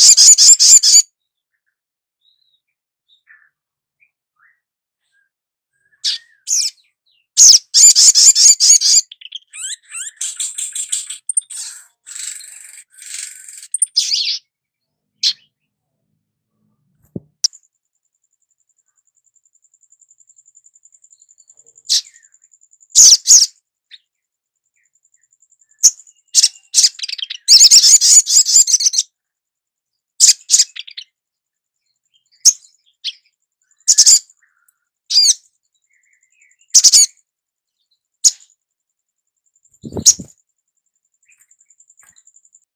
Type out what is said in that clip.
you